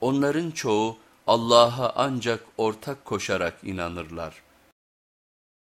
Onların çoğu Allah'a ancak ortak koşarak inanırlar.